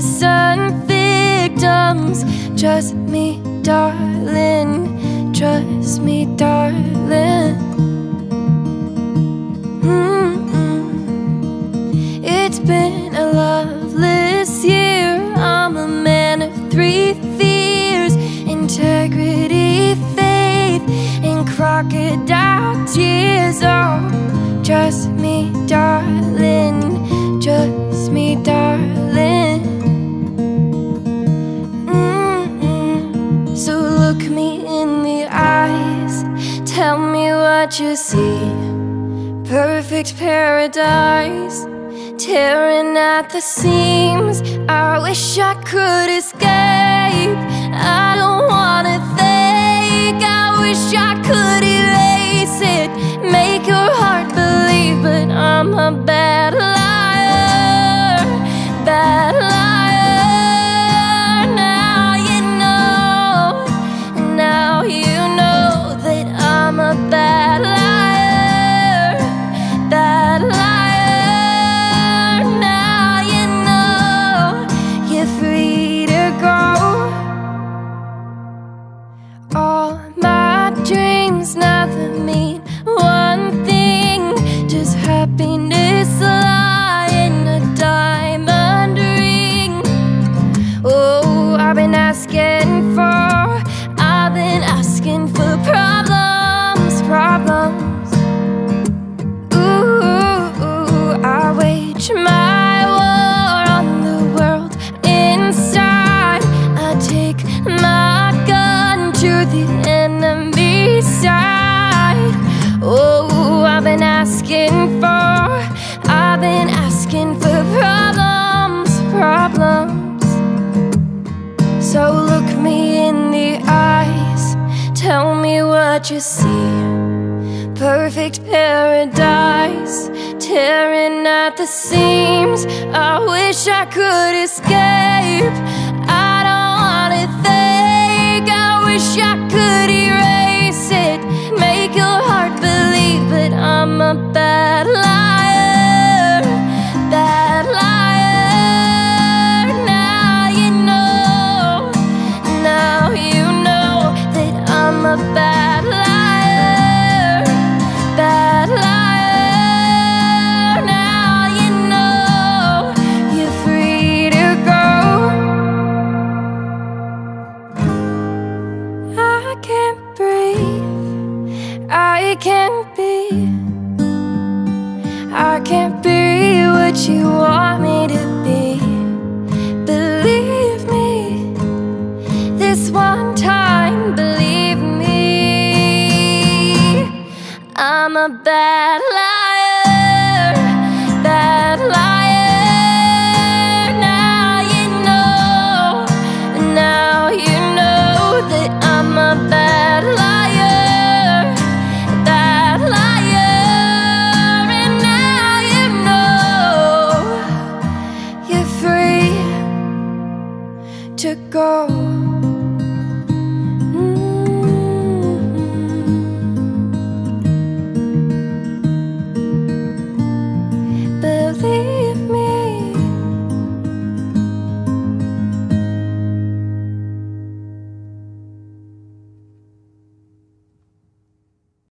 innocent victims. Trust me, darling. Trust me, darling. Mm-mm. It's been a loveless year. I'm a man of three fears integrity, faith, and crocodile tears. You see. Perfect paradise. Tearing at the seams. I wish I could escape. The enemy side. Oh, I've been asking for, I've been asking for problems, problems. So look me in the eyes, tell me what you see. Perfect paradise, tearing at the seams. I wish I could escape. Wish I could erase it. Make your heart believe, but I'm a bad liar. Bad liar. Now you know. Now you know that I'm a bad can't be. I can't be what you want me to be. Believe me, this one time, believe me. I'm a bad liar, to go.